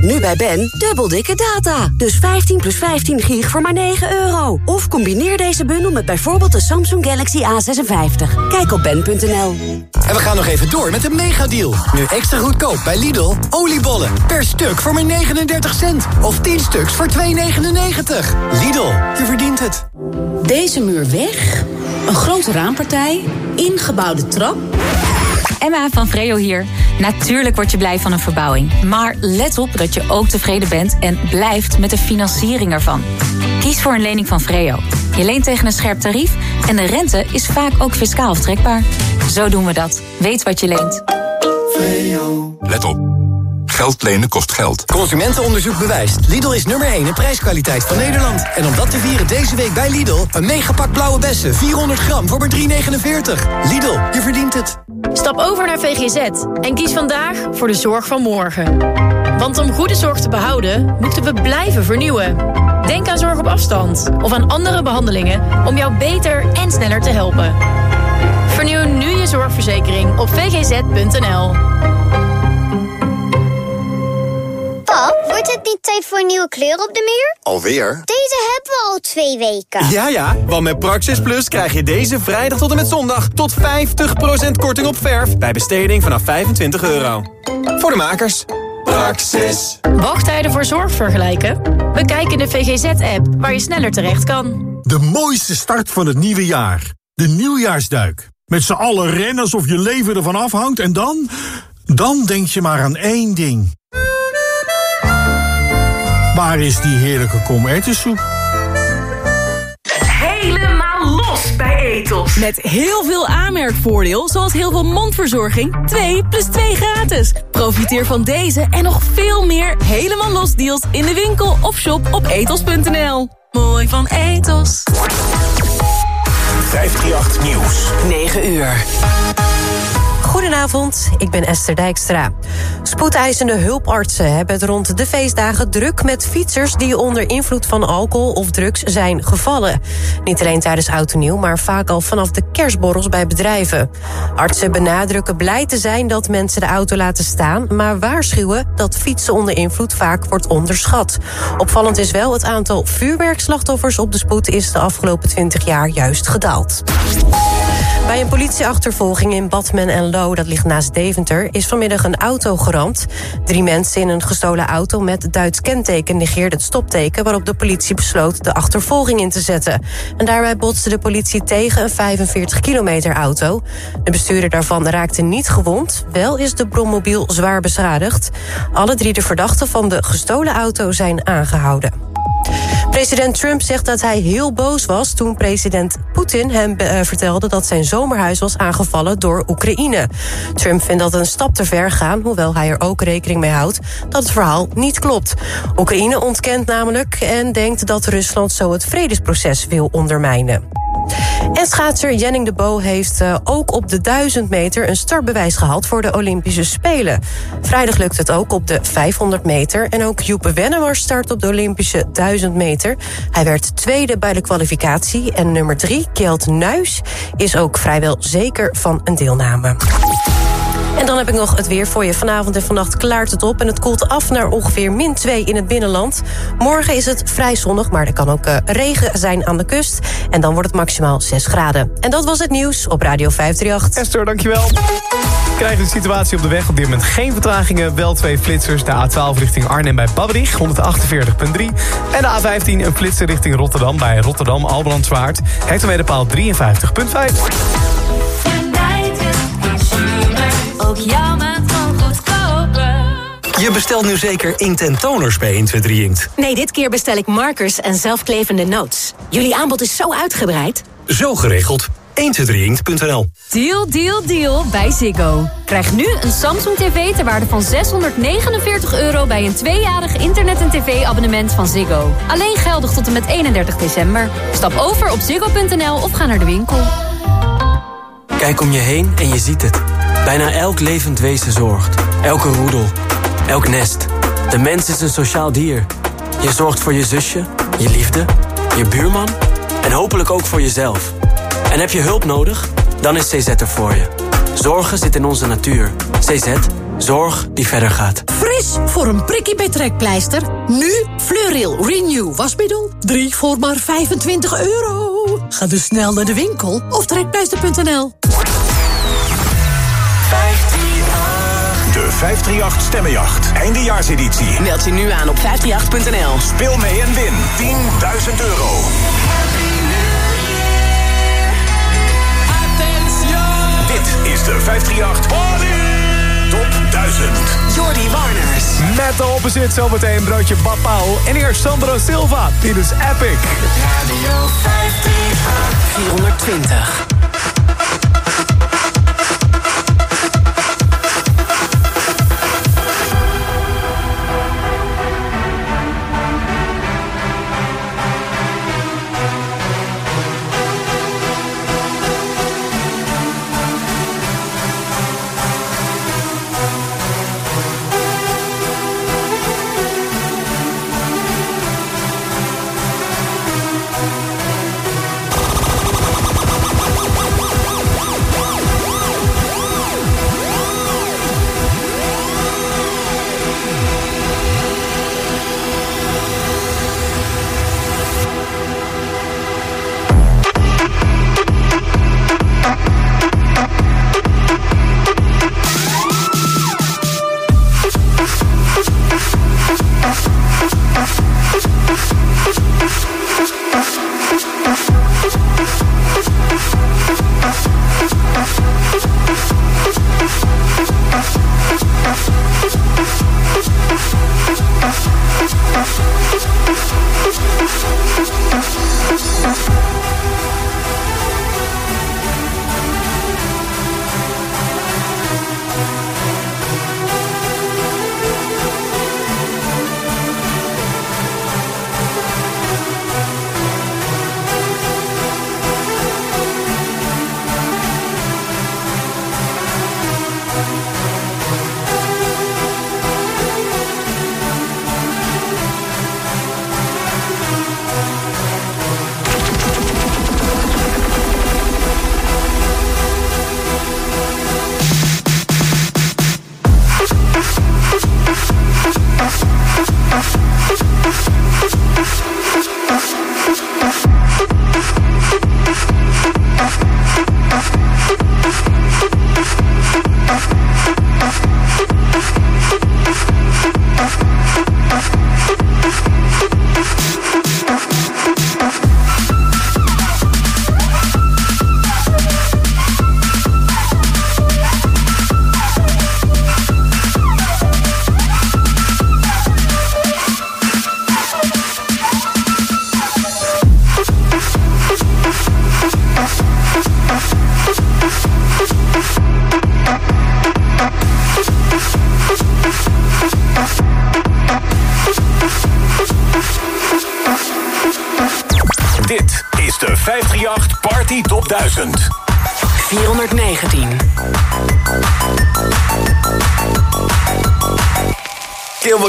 Nu bij Ben, dubbel dikke data. Dus 15 plus 15 gig voor maar 9 euro. Of combineer deze bundel met bijvoorbeeld de Samsung Galaxy A56. Kijk op ben.nl. En we gaan nog even door met de megadeal. Nu extra goedkoop bij Lidl. Oliebollen per stuk voor maar 39 cent. Of 10 stuks voor 2,99. Lidl, je verdient het. Deze muur weg. Een grote raampartij. Ingebouwde trap. Emma van Vreo hier. Natuurlijk word je blij van een verbouwing. Maar let op dat je ook tevreden bent en blijft met de financiering ervan. Kies voor een lening van Vreo. Je leent tegen een scherp tarief en de rente is vaak ook fiscaal aftrekbaar. Zo doen we dat. Weet wat je leent. Let op. Geld lenen kost geld. Consumentenonderzoek bewijst. Lidl is nummer 1 in prijskwaliteit van Nederland. En om dat te vieren deze week bij Lidl... een megapak blauwe bessen, 400 gram voor maar 3,49. Lidl, je verdient het. Stap over naar VGZ en kies vandaag voor de zorg van morgen. Want om goede zorg te behouden, moeten we blijven vernieuwen. Denk aan zorg op afstand of aan andere behandelingen... om jou beter en sneller te helpen. Vernieuw nu je zorgverzekering op vgz.nl. wordt het niet tijd voor een nieuwe kleur op de muur? Alweer? Deze hebben we al twee weken. Ja, ja, want met Praxis Plus krijg je deze vrijdag tot en met zondag... tot 50% korting op verf bij besteding vanaf 25 euro. Voor de makers. Praxis. Wachttijden voor zorg vergelijken? Bekijk in de VGZ-app, waar je sneller terecht kan. De mooiste start van het nieuwe jaar. De nieuwjaarsduik. Met z'n allen rennen alsof je leven ervan afhangt en dan... Dan denk je maar aan één ding. Waar is die heerlijke komertensoep? Helemaal los bij Etos. Met heel veel aanmerkvoordeel, zoals heel veel mondverzorging. 2 plus 2 gratis. Profiteer van deze en nog veel meer helemaal los deals in de winkel of shop op etos.nl. Mooi van Etos. 538 Nieuws. 9 uur. Goedenavond, ik ben Esther Dijkstra. Spoedeisende hulpartsen hebben het rond de feestdagen druk met fietsers die onder invloed van alcohol of drugs zijn gevallen. Niet alleen tijdens oud en nieuw, maar vaak al vanaf de kerstborrels bij bedrijven. Artsen benadrukken blij te zijn dat mensen de auto laten staan, maar waarschuwen dat fietsen onder invloed vaak wordt onderschat. Opvallend is wel het aantal vuurwerkslachtoffers op de spoed is de afgelopen 20 jaar juist gedaald. Bij een politieachtervolging in Badmen en Lo, dat ligt naast Deventer, is vanmiddag een auto geramd. Drie mensen in een gestolen auto met Duits kenteken negeerden het stopteken waarop de politie besloot de achtervolging in te zetten. En daarbij botste de politie tegen een 45 kilometer auto. De bestuurder daarvan raakte niet gewond, wel is de brommobiel zwaar beschadigd. Alle drie de verdachten van de gestolen auto zijn aangehouden. President Trump zegt dat hij heel boos was toen president Poetin hem uh, vertelde dat zijn zomerhuis was aangevallen door Oekraïne. Trump vindt dat een stap te ver gaan, hoewel hij er ook rekening mee houdt dat het verhaal niet klopt. Oekraïne ontkent namelijk en denkt dat Rusland zo het vredesproces wil ondermijnen. En schaatser Jenning de Bo heeft uh, ook op de 1000 meter een startbewijs gehaald voor de Olympische Spelen. Vrijdag lukt het ook op de 500 meter. En ook Joep Wennemar start op de Olympische 1000 meter. Hij werd tweede bij de kwalificatie. En nummer 3, Kjeld Nuis, is ook vrijwel zeker van een deelname. En dan heb ik nog het weer voor je. Vanavond en vannacht klaart het op en het koelt af naar ongeveer min 2 in het binnenland. Morgen is het vrij zonnig, maar er kan ook uh, regen zijn aan de kust. En dan wordt het maximaal 6 graden. En dat was het nieuws op Radio 538. Esther, dankjewel. We krijgen de situatie op de weg. Op dit moment geen vertragingen. Wel twee flitsers. De A12 richting Arnhem bij Babberich, 148.3. En de A15 een flitser richting Rotterdam bij Rotterdam Albrandzwaard. Hectometerpaal 53.5. Ook jouw maand kan goedkoper. Je bestelt nu zeker inkt en toners bij 123 Inkt. Nee, dit keer bestel ik markers en zelfklevende notes. Jullie aanbod is zo uitgebreid. Zo geregeld. 123inkt.nl Deal, deal, deal bij Ziggo. Krijg nu een Samsung TV ter waarde van 649 euro... bij een tweejarig internet- en tv-abonnement van Ziggo. Alleen geldig tot en met 31 december. Stap over op ziggo.nl of ga naar de winkel. Kijk om je heen en je ziet het. Bijna elk levend wezen zorgt. Elke roedel. Elk nest. De mens is een sociaal dier. Je zorgt voor je zusje, je liefde, je buurman en hopelijk ook voor jezelf. En heb je hulp nodig? Dan is CZ er voor je. Zorgen zit in onze natuur. CZ, zorg die verder gaat. Fris voor een prikkie bij trekpleister. Nu Fleuril Renew wasmiddel. 3 voor maar 25 euro. Ga dus snel naar de winkel of trekpleister.nl. 538 Stemmenjacht. Eindejaarseditie. Meld je nu aan op 538.nl. Speel mee en win 10.000 euro. Dit is de 538 Top 1000. Jordi Warners. Met de opposite zometeen broodje Papau. En eerst Sandro Silva. Dit is Epic. Radio 420.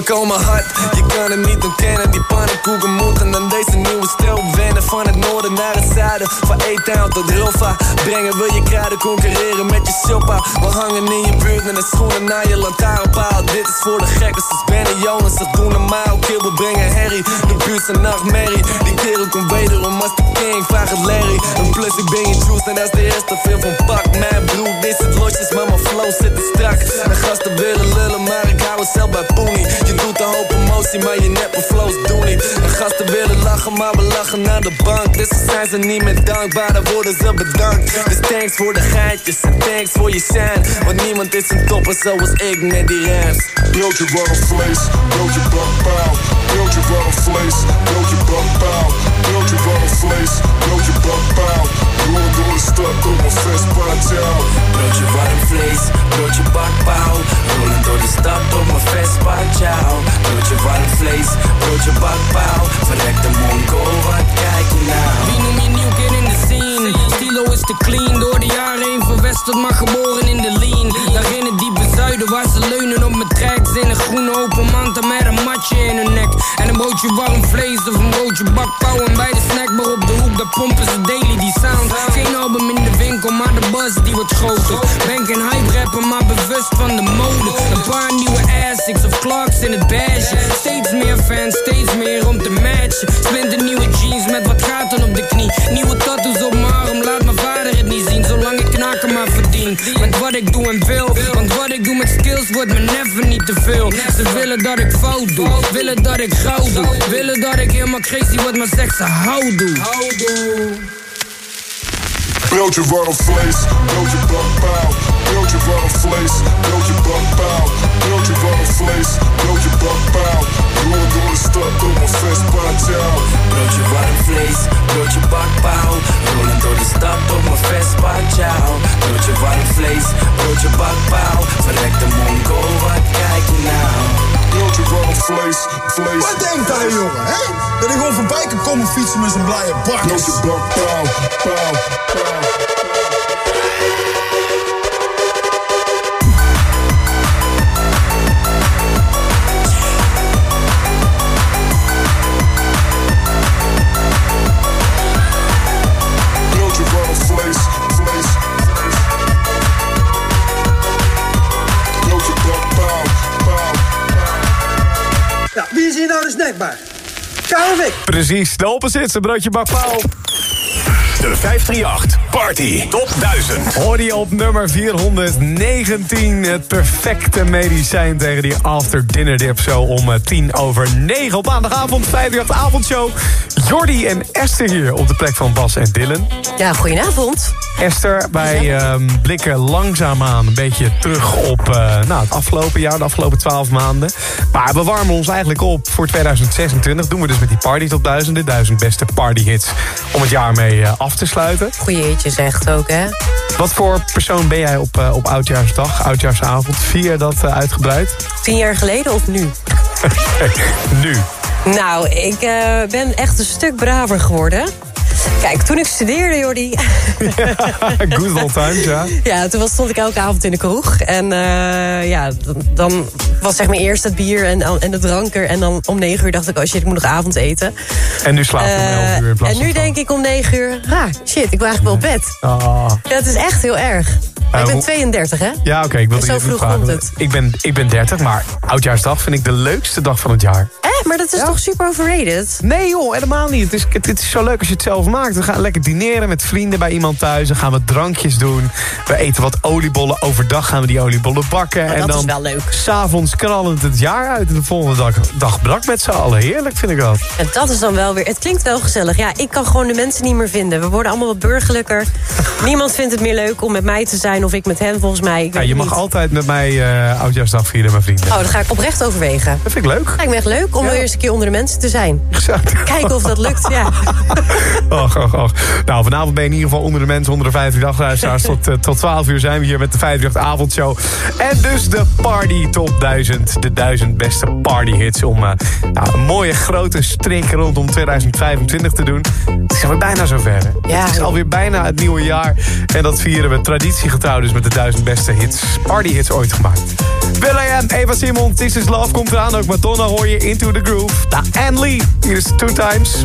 We komen hard, je kan het niet ontkennen. Die pannenkoeken moeten aan deze nieuwe stijl wennen. Van het noorden naar het zuiden, van E-Town tot Roffa Brengen we je kruiden, concurreren met je shoppa We hangen in je buurt met de schoenen naar je lantaarnpaal. Dit is voor de gekkers, dus Benny Jonas, dat doen normaal. We brengen herrie, de buurt zijn nachtmerrie Die kerel komt wederom als de king, vraag het Larry. En plus ik ben je juice en dat is de eerste film van Pak. Mijn broer, dit zit losjes, maar mijn flow zit er strak. De gasten willen lullen, maar ik hou het zelf bij Poenie je doet een hoop emotie, maar je neppe flows doen niet. En gasten willen lachen, maar we lachen naar de bank. Dus zijn ze niet meer dankbaar, dan worden ze bedankt. Dus thanks voor de geitjes en thanks voor je shine. Want niemand is een topper zoals ik met die rams. Broodje warm vlees, broodje bakpauw. Broodje warm vlees, broodje bakpauw. Broodje warm broodje bakpauw. Rollen door de stad op mijn Vespa-jou. Broodje warm vlees, broodje bakpauw. Rollen door de stad op mijn Vespa-jou. Broodje warm vlees, broodje bakpauw. Verrek de wat kijk je nou? Wie noem je nieuw kid in de scene? Stilo is te clean, door de jaren heen verwesterd, maar geboren in de lean. Ze leunen op mijn tracks. In een groene open manta met een matje in hun nek. En een broodje warm vlees of een broodje bakpauw. En bij de snackbar op de hoek, daar pompen ze daily die sound. Geen album in de winkel, maar de buzz die wordt groter. Ben geen hype rapper, maar bewust van de mode. Een paar nieuwe Asics of Clarks in het beige. Steeds meer fans, steeds meer om te matchen. Splinter nieuwe jeans met wat gaten op de knie. Nieuwe tattoos op mijn arm, laat mijn vader het niet zien. Zolang ik knaken maar Met wat ik doe en wil. Want wat ik doe met skills wordt me never niet te veel. Ze willen dat ik fout doe, willen dat ik gauw doe. Willen dat ik helemaal crazy word, maar zeg ze hou doe. Broodje warm vlees, broodje bakpauw. Broodje warm vlees, broodje bakpauw. Broodje warm vlees, broodje bakpauw. Rollen door de stad op mijn Vespa ciao. Broodje warm vlees, broodje bakpauw. Rollen door de stad op mijn Vespa ciao. Broodje warm vlees, broodje bakpauw. Verrek de mongo, wat kijk je nou? Vlees, vlees. Wat denkt hij, jongen, hè? Dat ik gewoon voorbij kan komen fietsen met zijn blije pauw, pauw. Broodje Precies, de opposite, broodje bakpauw. De 538 Party Top 1000. Hoor je op nummer 419 het perfecte medicijn tegen die after dinner dip zo om eh, tien over 9 op maandagavond 58 avondshow. Jordi en Esther hier op de plek van Bas en Dylan. Ja, goedenavond. Esther, wij ehm, blikken langzaamaan een beetje terug op eh, nou, het afgelopen jaar, de afgelopen 12 maanden. Maar we warmen ons eigenlijk op voor 2026. Doen we dus met die Party 1000, de 1000 beste partyhits om het jaar mee eh, af te sluiten. Goeie hitjes echt ook, hè? Wat voor persoon ben jij op, eh, op Oudjaarsdag, Oudjaarsavond? Vier dat uitgebreid? Tien jaar geleden of nu? nu. Nou, ik eh, ben echt een stuk braver geworden. Kijk, toen ik studeerde, Jordi... Good old times, ja. Ja, toen was, stond ik elke avond in de kroeg. En eh, ja, dan, was zeg maar eerst het bier en, en de drank er. En dan om negen uur dacht ik, oh shit, ik moet nog avondeten. En nu slaap je om Eh, 11 uur in plaats En nu denk ik om negen uur, ah, shit, ik wil eigenlijk wel op bed. Ah. Ja, het is echt heel erg. Maar ik Eh, ben hoe- 32, hè? Ja, oké, ik wil Dus zo vroeg komt het. Ik ben, ik ben 30, maar Oudjaarsdag vind ik de leukste dag van het jaar. Eh, maar dat is toch super overrated? Nee joh, helemaal niet. Het is, het, het is zo leuk als je het zelf We gaan lekker dineren met vrienden bij iemand thuis. Dan gaan we drankjes doen. We eten wat oliebollen. Overdag gaan we die oliebollen bakken. En dat dan is wel leuk. s'avonds knallend het jaar uit. En de volgende dag, dag brak met z'n allen. Heerlijk vind ik dat. En dat is dan wel weer... Het klinkt wel gezellig. Ja, ik kan gewoon de mensen niet meer vinden. We worden allemaal wat burgerlijker. Niemand vindt het meer leuk om met mij te zijn of ik met hen, volgens mij. Ja, je mag niet. altijd met mij eh Oudjaarsdag vieren, mijn vrienden. Oh, dat ga ik oprecht overwegen. Dat vind ik leuk. Lijkt me echt leuk om weer eens een keer onder de mensen te zijn. Kijken of dat lukt, ja. Och, och, och. Nou, vanavond ben je in ieder geval onder de mensen, onder de 538 luisteraars. tot, eh, tot 12 uur zijn we hier met de 538 avondshow. En dus de Party Top 1000. De 1000 beste partyhits om eh, nou, een mooie grote strik rondom 2025 te doen. Het is alweer bijna zover. Hè? Ja. Het is alweer bijna het nieuwe jaar. En dat vieren we traditiegetrouw dus met de 1000 beste hits, partyhits ooit gemaakt. Will.i.am, Eva Simon, This Is Love komt eraan. Ook Madonna hoor je Into The Groove. Nou, Anne Lee, hier is Two Times.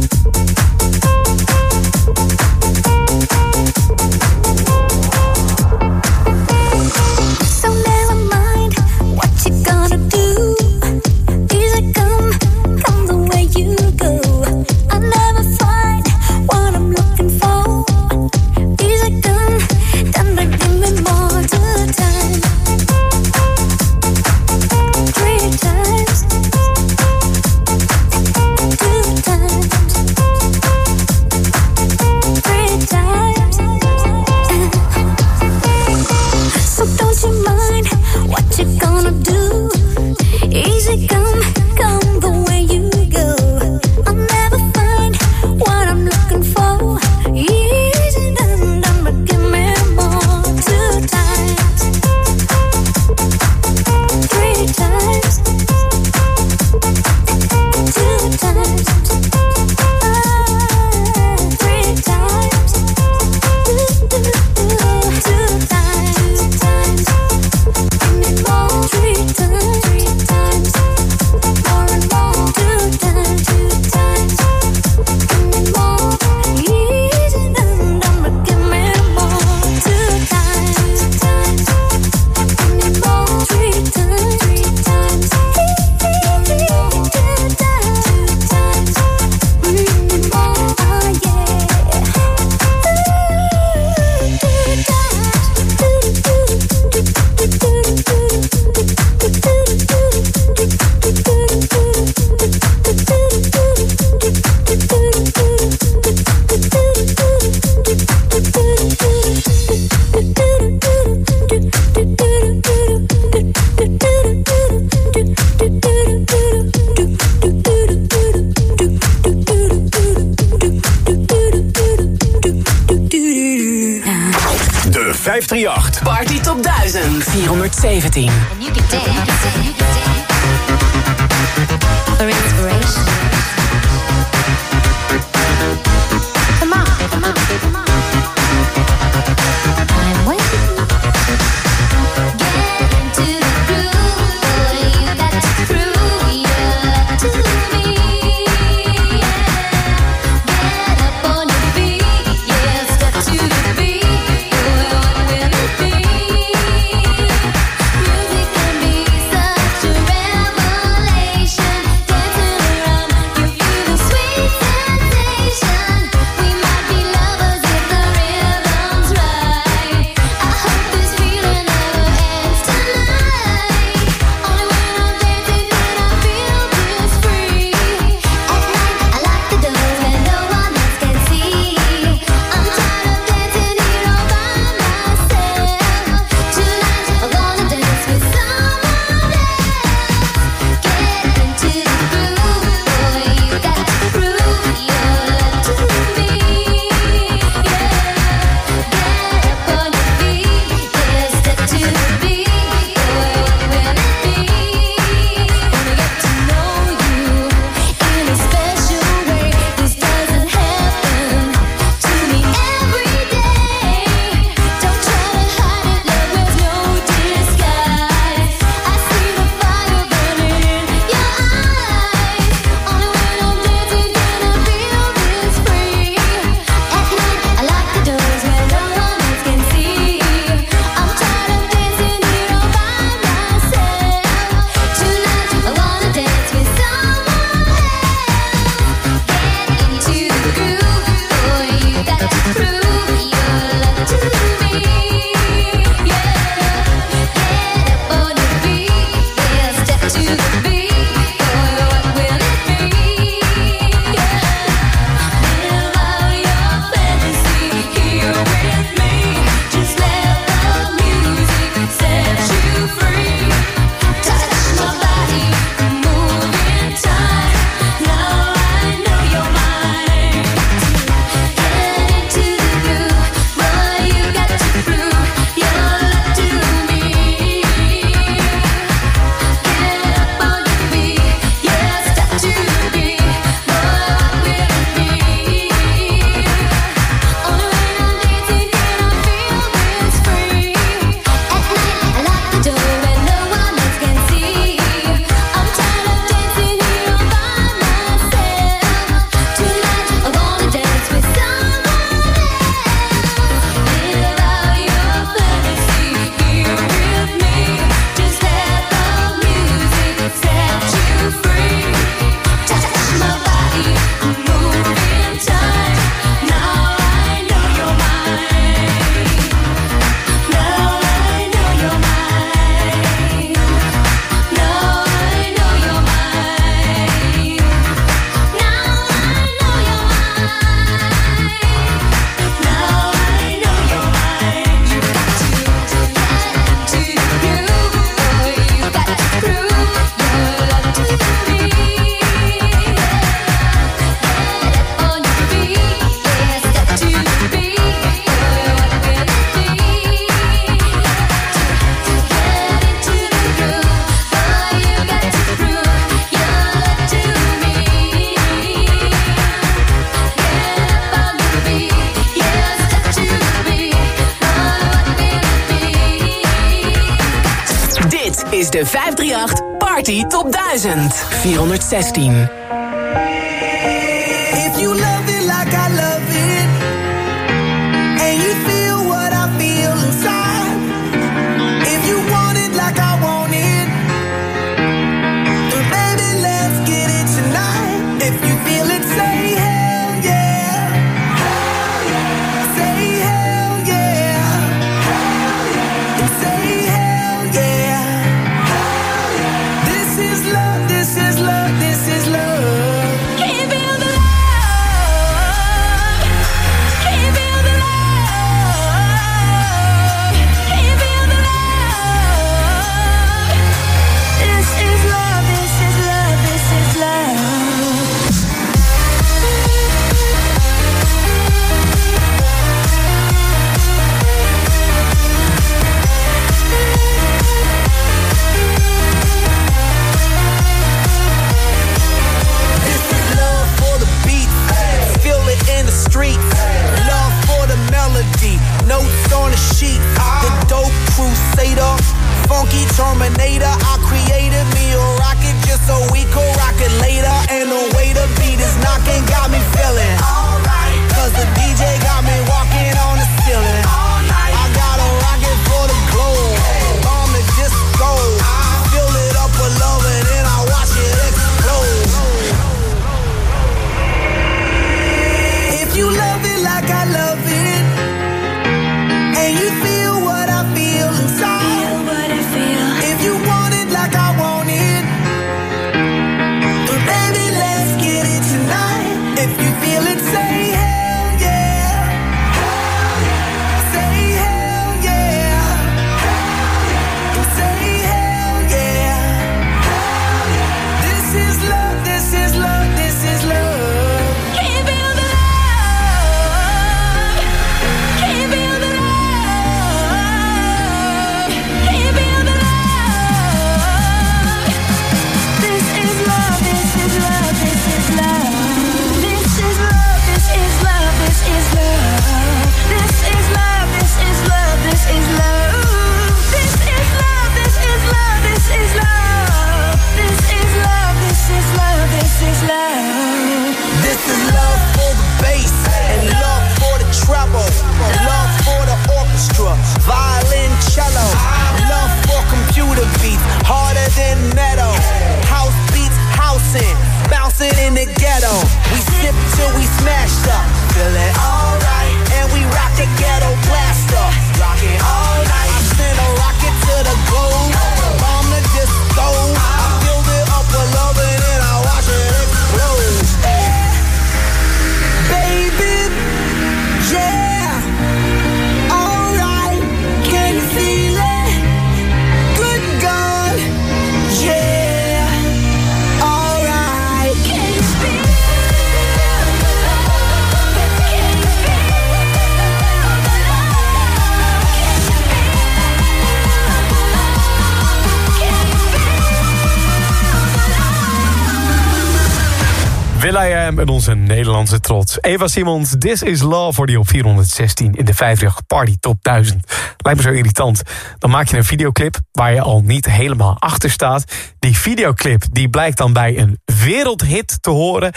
Will.i.am en onze Nederlandse trots. Eva Simons, This is Love voor die op 416 in de 538 Party Top 1000. Lijkt me zo irritant. Dan maak je een videoclip waar je al niet helemaal achter staat. Die videoclip die blijkt dan bij een wereldhit te horen.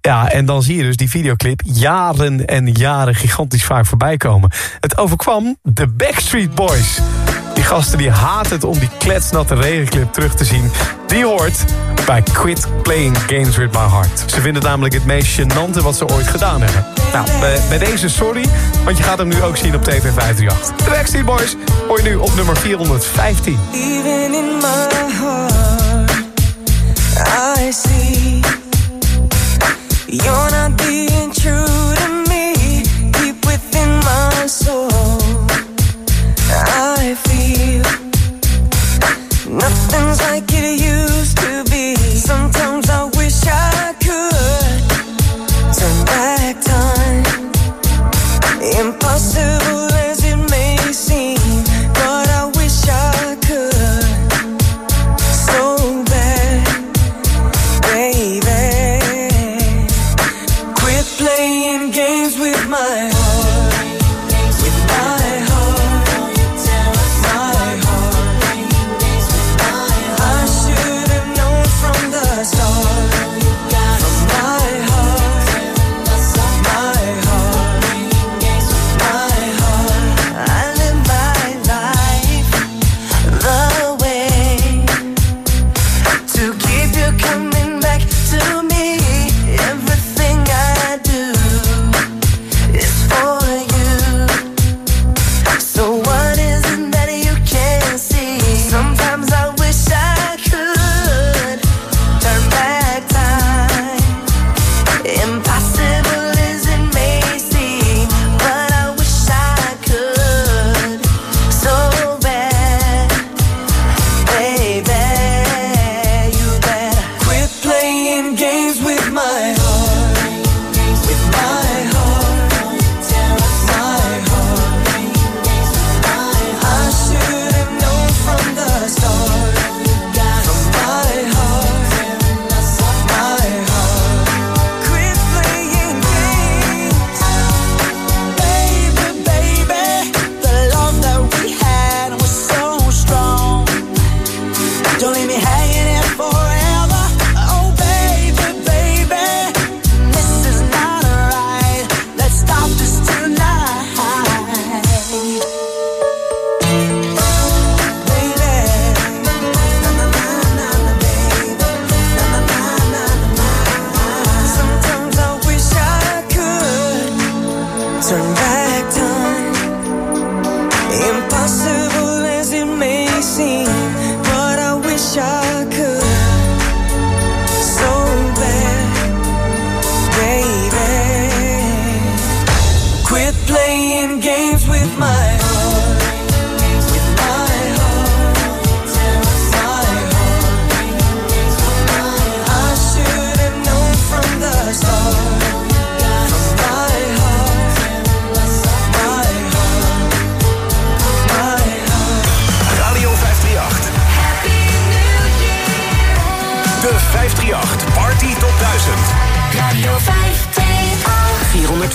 Ja, en dan zie je dus die videoclip jaren en jaren gigantisch vaak voorbij komen. Het overkwam de Backstreet Boys die gasten die haat het om die kletsnatte regenclip terug te zien. Die hoort bij Quit Playing Games With My Heart. Ze vinden namelijk het meest gênante wat ze ooit gedaan hebben. Nou, bij deze sorry, want je gaat hem nu ook zien op TV 538. De Boys hoor je nu op nummer 415. Even in my heart, I see you're not being true. leave me hanging in for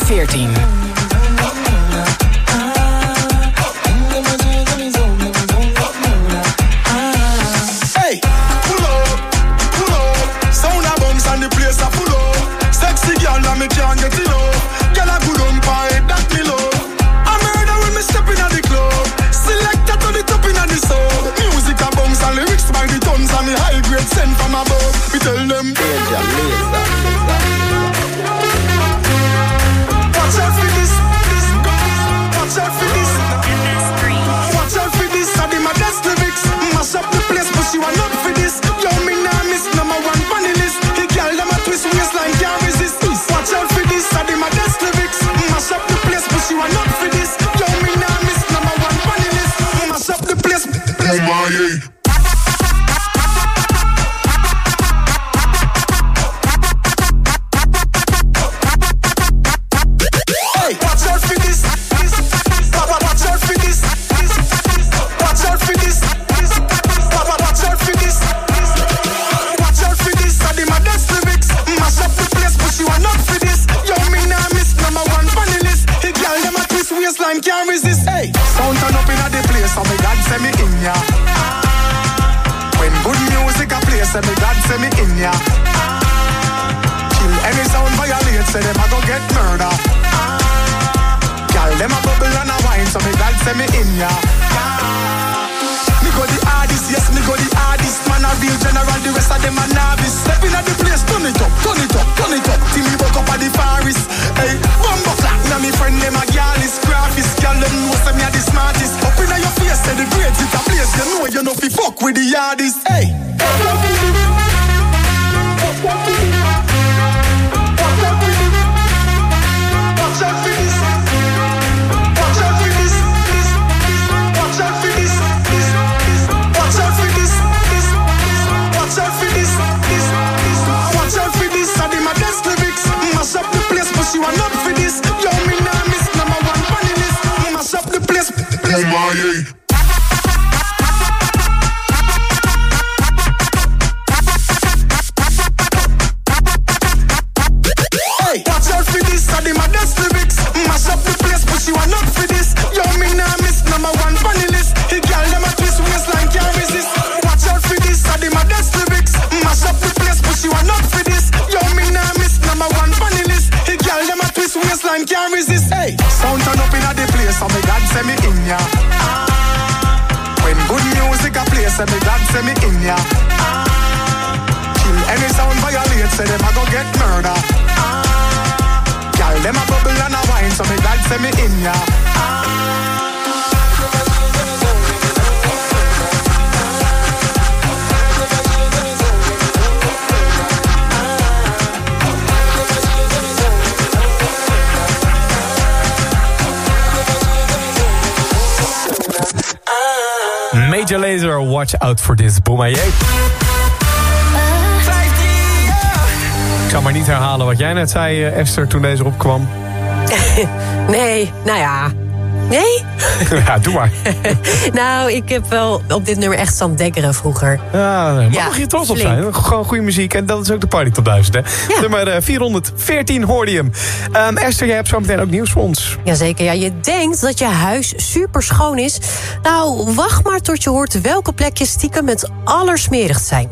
14. say me in ya. Me go the hardest, yes, me go the hardest. Man a real general, the rest of them a novice. Step in at the place, turn it up, turn it up, turn it up. Till me woke up at the forest. Hey, bumbo flat, now me friend them a gal is graphis. Gal them know say me a the smartest. Up inna your face, say the greatest. a place. You know you know fi fuck with the hardest. Hey. you are not for this. Yo, me nah miss number one funny list. Mash up the place. place. Oh my, yeah. place, and me God send me in ya. When good music a play, so me God send me in ya. Kill any sound violate, so them a go get murder. Girl, them a bubble and a wine, so me God send me in ya. Laser, watch out for this Bumaye. Ik zal maar niet herhalen wat jij net zei, eh, Esther, toen deze opkwam. nee, nou ja. Nee? doe maar. nou, ik heb wel op dit nummer echt staan dekkeren vroeger. Ja, daar Ja, mag je trots op flink. zijn. Gewoon goede muziek. En dat is ook de Party Top 1000, hè? Nummer eh, 414 hoorde je hem. Ehm, Esther, jij hebt zo meteen ook nieuws voor ons. Jazeker, ja, je denkt dat je huis super schoon is. Nou, wacht maar tot je hoort welke plekjes stiekem het allersmerigst zijn.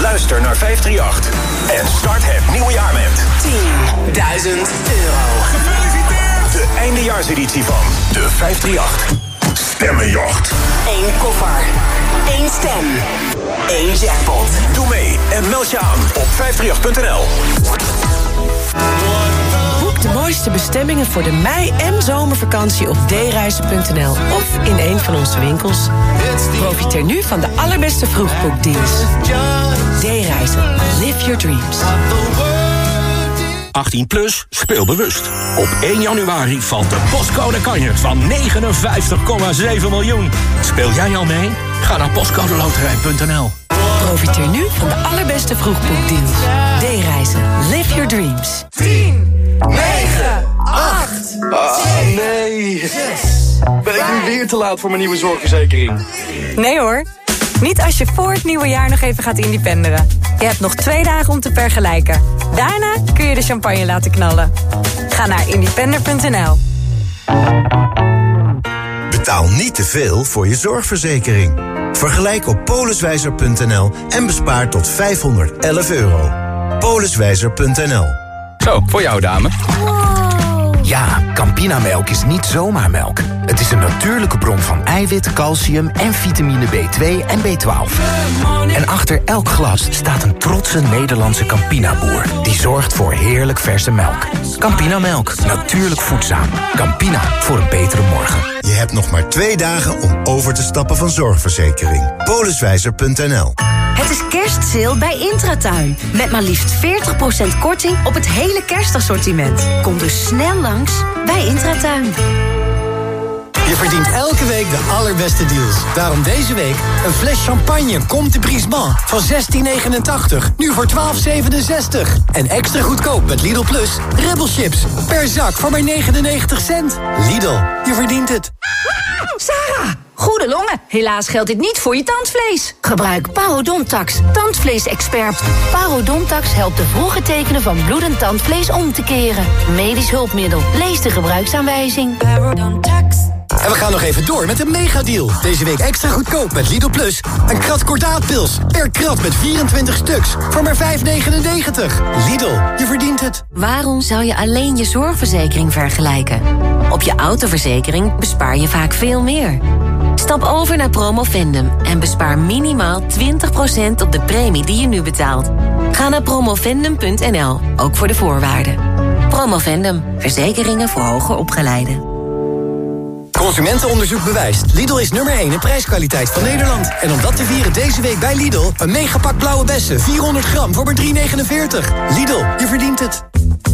Luister naar 538 en start het nieuwe jaar met 10.000 euro. Eindejaarseditie van de 538 Stemmenjacht. Eén koffer. Eén stem. Eén jackpot. Doe mee en meld je aan op 538.nl. Boek de mooiste bestemmingen voor de mei- en zomervakantie op dereizen.nl of in een van onze winkels. Profiteer nu van de allerbeste vroegboekdeals. D-reizen. Live your dreams. 18 plus, speel bewust. Op 1 januari valt de postcode kanjer van 59,7 miljoen. Speel jij al mee? Ga naar postcodeloterij.nl. Profiteer nu van de allerbeste vroegboekdeals. D-reizen. Live your dreams. 10, 9, 8, nee. Ben ik nu weer te laat voor mijn nieuwe zorgverzekering? Nee hoor. Niet als je voor het nieuwe jaar nog even gaat independeren. Je hebt nog twee dagen om te vergelijken. Daarna kun je de champagne laten knallen. Ga naar independer.nl. Betaal niet te veel voor je zorgverzekering. Vergelijk op poliswijzer.nl en bespaar tot 511 euro. Poliswijzer.nl Zo, voor jou dame. Ja, Campinamelk is niet zomaar melk. Het is een natuurlijke bron van eiwit, calcium en vitamine B2 en B12. En achter elk glas staat een trotse Nederlandse Campina-boer... die zorgt voor heerlijk verse melk. Campinamelk, natuurlijk voedzaam. Campina, voor een betere morgen. Je hebt nog maar twee dagen om over te stappen van zorgverzekering. Poliswijzer.nl Het is kerstsale bij Intratuin. Met maar liefst 40% korting op het hele kerstassortiment. Kom dus snel langs bij Intratuin. Je verdient elke week de allerbeste deals. Daarom deze week een fles champagne Comte de Brisbane van 16,89. Nu voor 12,67. En extra goedkoop met Lidl Plus. Rebel chips per zak voor maar 99 cent. Lidl, je verdient het. Sarah, goede longen. Helaas geldt dit niet voor je tandvlees. Gebruik Parodontax, tandvleesexpert. Parodontax helpt de vroege tekenen van bloedend tandvlees om te keren. Medisch hulpmiddel. Lees de gebruiksaanwijzing. Parodontax. En we gaan nog even door met een megadeal. Deze week extra goedkoop met Lidl Plus. Een krat kordaatpils per krat met 24 stuks voor maar 5,99. Lidl, je verdient het. Waarom zou je alleen je zorgverzekering vergelijken? Op je autoverzekering bespaar je vaak veel meer. Stap over naar Promovendum en bespaar minimaal 20% op de premie die je nu betaalt. Ga naar promovendum.nl, ook voor de voorwaarden. Promovendum, verzekeringen voor hoger opgeleiden. Consumentenonderzoek bewijst. Lidl is nummer 1 in prijskwaliteit van Nederland. En om dat te vieren deze week bij Lidl... een megapak blauwe bessen, 400 gram voor maar 3,49. Lidl, je verdient het.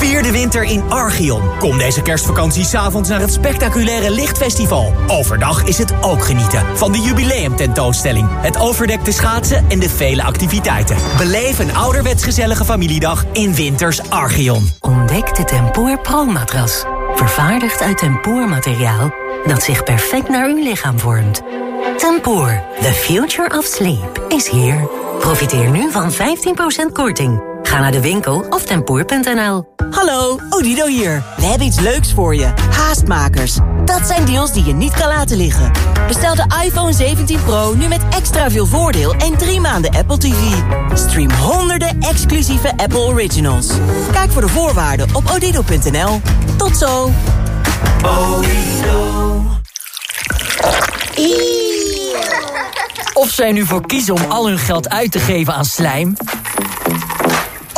Vier de winter in Archeon. Kom deze kerstvakantie s'avonds naar het spectaculaire Lichtfestival. Overdag is het ook genieten van de jubileumtentoonstelling, het overdekte schaatsen en de vele activiteiten. Beleef een ouderwets gezellige familiedag in Winters Archeon. Ontdek de Tempoor Pro-matras. Vervaardigd uit tempoormateriaal dat zich perfect naar uw lichaam vormt. Tempoor, the future of sleep, is here. Profiteer nu van 15% korting. Ga naar de winkel of tempoor.nl. Hallo, Odido hier. We hebben iets leuks voor je. Haastmakers. Dat zijn deals die je niet kan laten liggen. Bestel de iPhone 17 Pro nu met extra veel voordeel en drie maanden Apple TV. Stream honderden exclusieve Apple Originals. Kijk voor de voorwaarden op odido.nl. Tot zo. Of zij nu voor kiezen om al hun geld uit te geven aan slijm...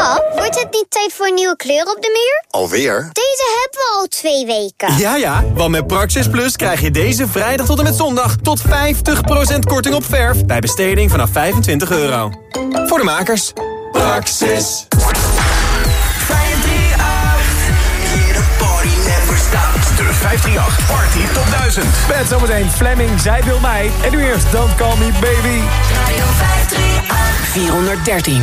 Pap, wordt het niet tijd voor een nieuwe kleur op de muur? Alweer? Deze hebben we al twee weken. Ja, ja, want met Praxis Plus krijg je deze vrijdag tot en met zondag... tot 50% korting op verf bij besteding vanaf 25 euro. Voor de makers. Praxis. De 538 Party Top 1000. Met zometeen Fleming, zij wil mij. En nu eerst Don't Call Me Baby. Radio 538. 413.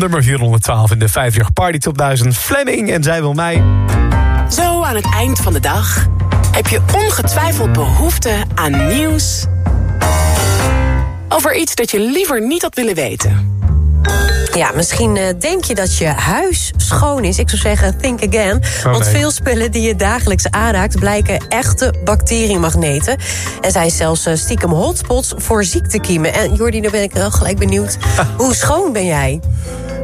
nummer 412 in de 5 Party Top 1000. Fleming en zij wil mij. Zo aan het eind van de dag heb je ongetwijfeld behoefte aan nieuws over iets dat je liever niet had willen weten. Ja, misschien eh, denk je dat je huis schoon is. Ik zou zeggen, think again. Oh, Want nee. veel spullen die je dagelijks aanraakt... blijken echte bacteriemagneten. Er zijn zelfs eh, stiekem hotspots voor ziektekiemen. En Jordi, dan ben ik wel gelijk benieuwd. hoe schoon ben jij?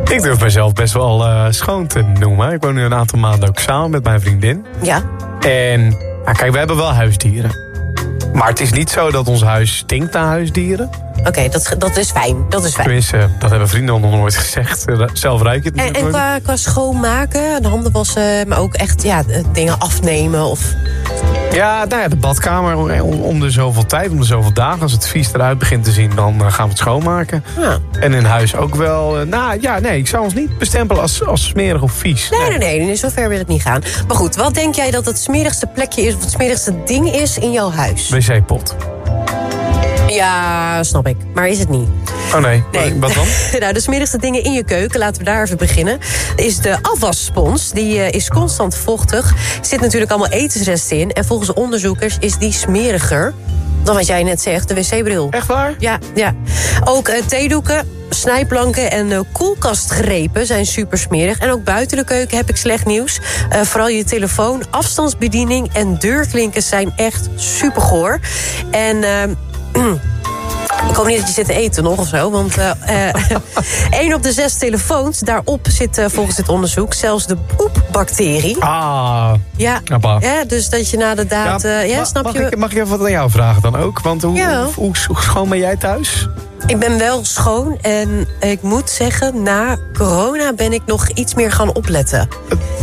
Ik durf mezelf best wel eh, schoon te noemen. Ik woon nu een aantal maanden ook samen met mijn vriendin. Ja. En ja, kijk, we hebben wel huisdieren. Maar het is niet zo dat ons huis stinkt naar huisdieren. Oké, dat, dat is fijn. Dat is fijn. Tenminste, dat hebben vrienden nog nooit gezegd. Eh, Zelf ruik je het En, niet. en qua, qua schoonmaken, de handen wassen... maar ook echt ja, eh, dingen afnemen of... Ja, nou ja, de badkamer om, om, de zoveel tijd, om de zoveel dagen. Als het vies eruit begint te zien, dan eh, gaan we het schoonmaken. Ja. En in huis ook wel. eh, nou ja, nee, ik zou ons niet bestempelen als, als smerig of vies. Nee, nee, nee, nee, zover wil het niet gaan. Maar goed, wat denk jij dat het smerigste plekje is... of het smerigste ding is in jouw huis? Wc-pot. Ja, snap ik. Maar is het niet? Oh nee, Nee. wat dan? nou, de smerigste dingen in je keuken, laten we daar even beginnen... is de afwasspons. Die eh, is constant vochtig. Er zit natuurlijk allemaal etensresten in. En volgens onderzoekers is die smeriger dan wat jij net zegt, de wc-bril. Echt waar? Ja, ja. Ook eh, theedoeken, snijplanken en eh, koelkastgrepen zijn super smerig. En ook buiten de keuken heb ik slecht nieuws. Vooral je telefoon, afstandsbediening en deurklinken zijn echt super goor. En... Ik hoop niet dat je zit te eten nog of zo. Want eh, eh, één op de zes telefoons, daarop zit eh, volgens dit onderzoek zelfs de poepbacterie. Ah, Ja, ja, dus dat je na de daad... Ja, snap mag je? Ik, mag ik even wat aan jou vragen dan ook? Want hoe, Ja. hoe, hoe, hoe schoon ben jij thuis? Ik ben wel schoon en ik moet zeggen, na corona ben ik nog iets meer gaan opletten.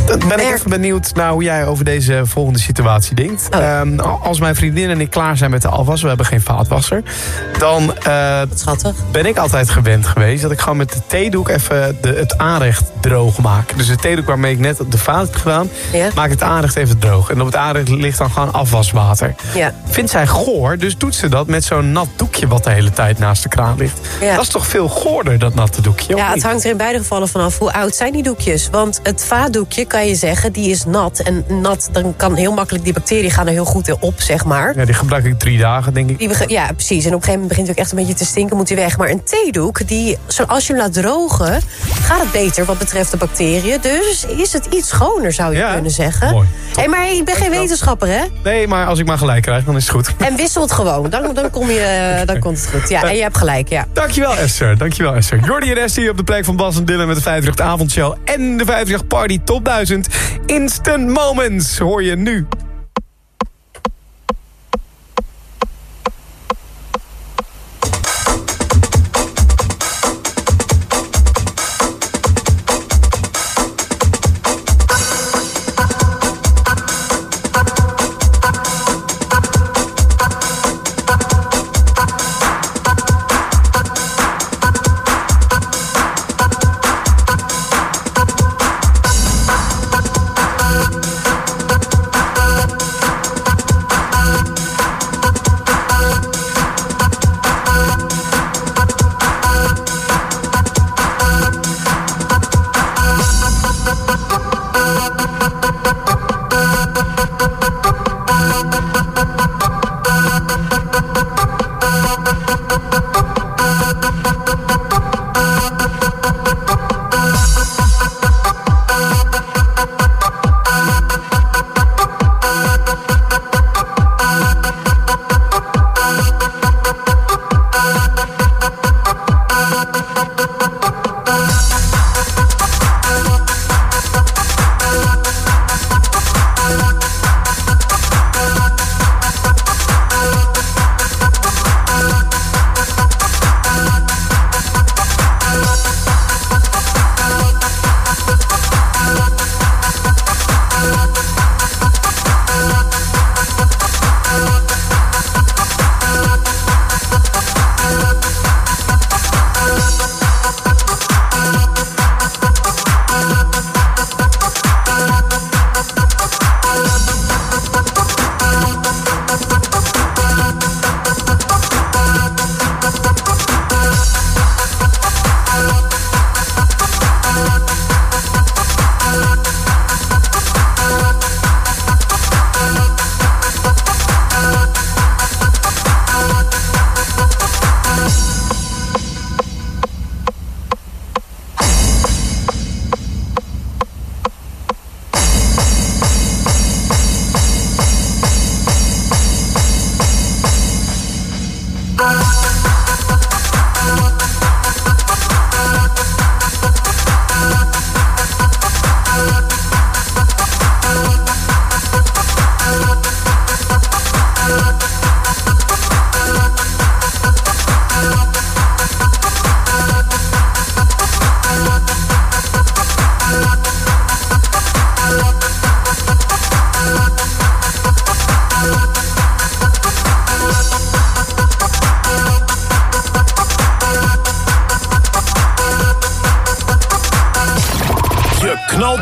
Dan ben ik even benieuwd naar hoe jij over deze volgende situatie denkt. Oh. Ehm, als mijn vriendin en ik klaar zijn met de afwas, we hebben geen vaatwasser, dan eh, ben ik altijd gewend geweest dat ik gewoon met de theedoek even de, het aanrecht droog maak. Dus de theedoek waarmee ik net op de vaat heb gedaan, maak ik het aanrecht even droog. En op het aanrecht ligt dan gewoon afwaswater. Ja. Vindt zij goor, dus doet ze dat met zo'n nat doekje wat de hele tijd naast de kraan ligt. Ja. Dat is toch veel goorder, dat natte doekje? Ja, het hangt er in beide gevallen vanaf hoe oud zijn die doekjes. Want het vaatdoekje kan je zeggen, die is nat. En nat, dan kan heel makkelijk, die bacteriën gaan er heel goed in op, zeg maar. Ja, die gebruik ik drie dagen, denk ik. Die ja, precies. En op een gegeven moment begint het ook echt een beetje te stinken, moet hij weg. Maar een theedoek, die, zoals je hem laat drogen, gaat het beter wat betreft de bacteriën. Dus is het iets schoner, zou je kunnen zeggen. mooi. Hey, maar ik ben geen wetenschapper, hè? Nee, maar als ik maar gelijk krijg, dan is het goed. En wissel het gewoon, dan, dan, kom je, dan komt het goed. Ja, en je hebt gelijk, ja. Dankjewel Esther, dankjewel Esther. Jordi en Esther hier op de plek van Bas en Dylan met de 58 avondshow en de 58 Party Top 1000. Instant Moments hoor je nu.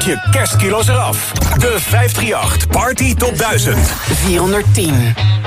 je kerstkilo's eraf. De 538 Party Top 1000. 410.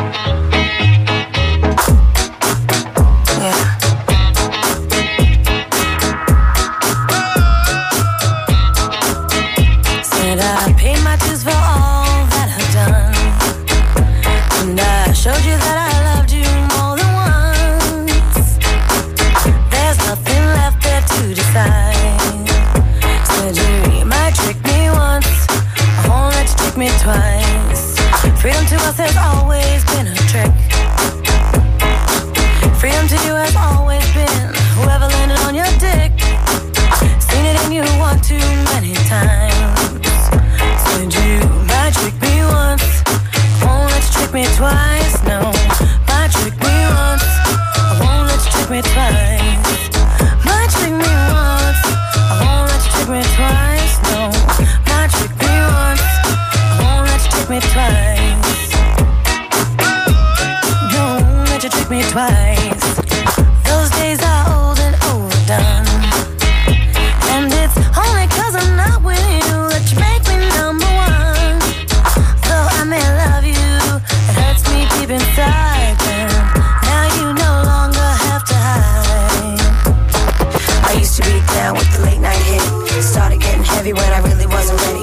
I really wasn't ready.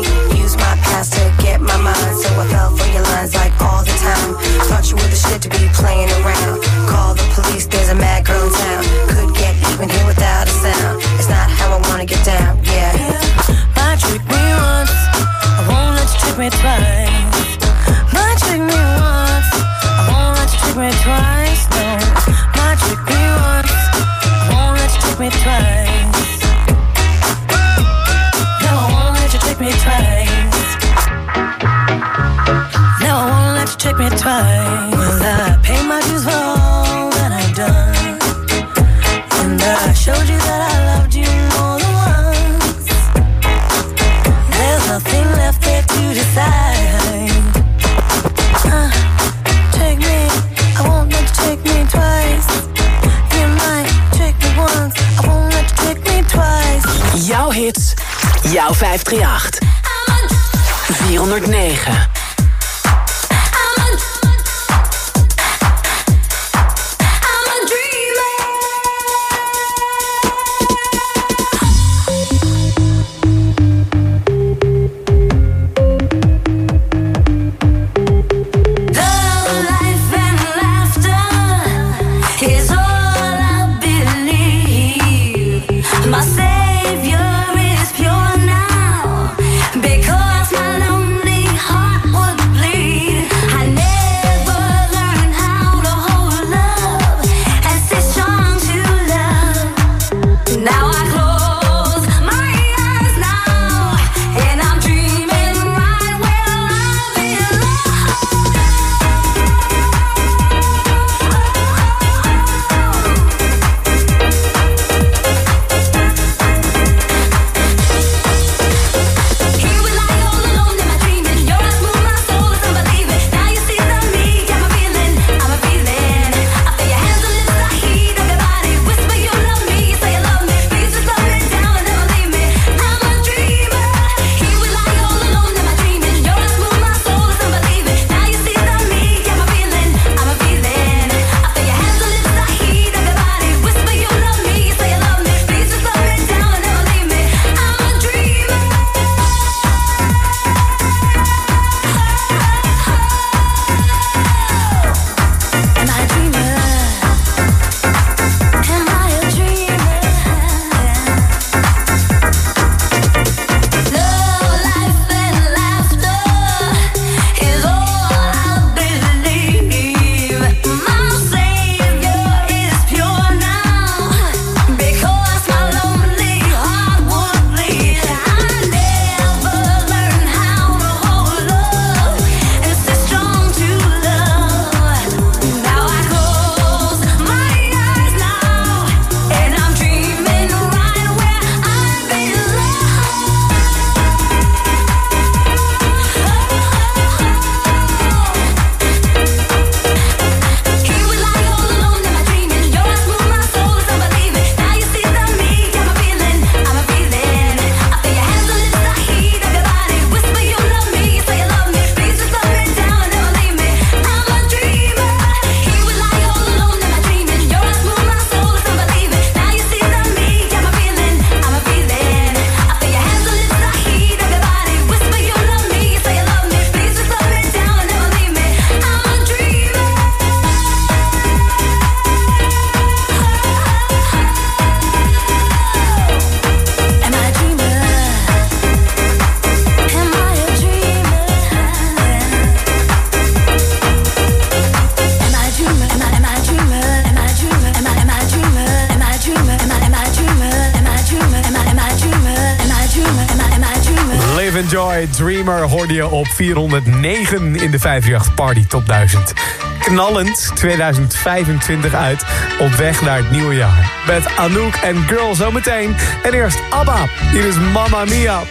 Dreamer hoorde je op 409 in de 58 Party Top 1000. Knallend 2025 uit op weg naar het nieuwe jaar. Met Anouk en Girl zometeen. En eerst ABBA. Hier is Mama Mia.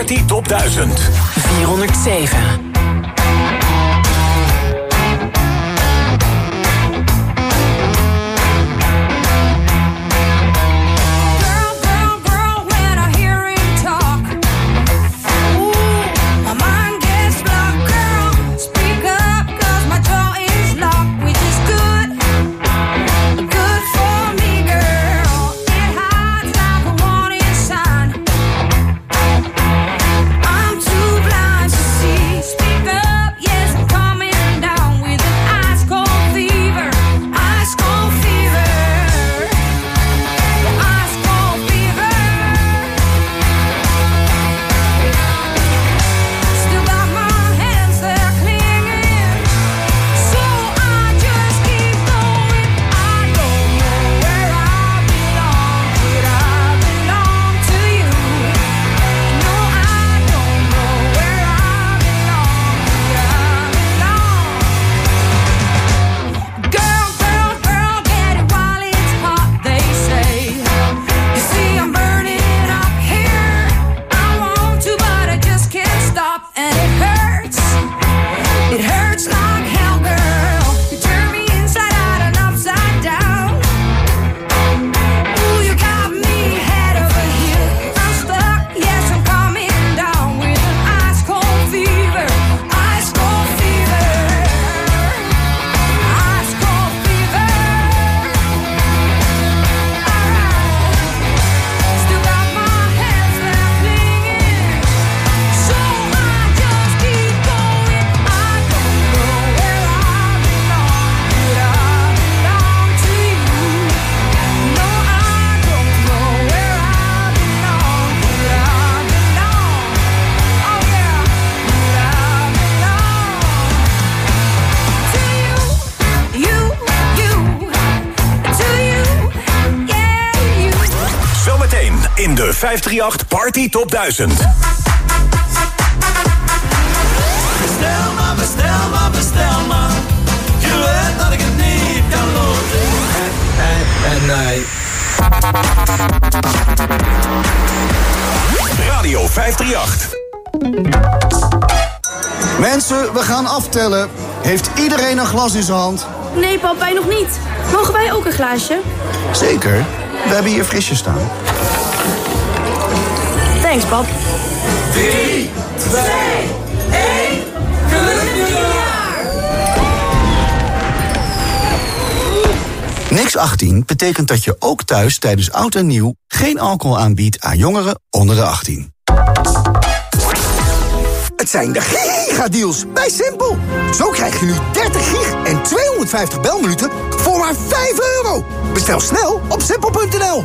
Party Top 1000. 407. 538 Party Top 1000. Bestel maar, bestel maar, bestel maar. Je weet dat ik het niet kan lopen. En, en, en nee. Radio 538. Mensen, we gaan aftellen. Heeft iedereen een glas in zijn hand? Nee, pap, wij nog niet. Mogen wij ook een glaasje? Zeker. We hebben hier frisjes staan. Thanks, pap. 3, 2, 1. Gelukkig nieuwjaar! Niks 18 betekent dat je ook thuis tijdens oud en nieuw geen alcohol aanbiedt aan jongeren onder de 18. Het zijn de gigadeals bij Simpel. Zo krijg je nu 30 gig en 250 belminuten voor maar 5 euro. Bestel snel op simpel.nl.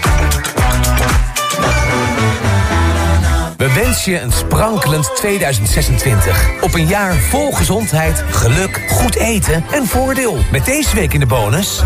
We wensen je een sprankelend 2026. Op een jaar vol gezondheid, geluk, goed eten en voordeel. Met deze week in de bonus...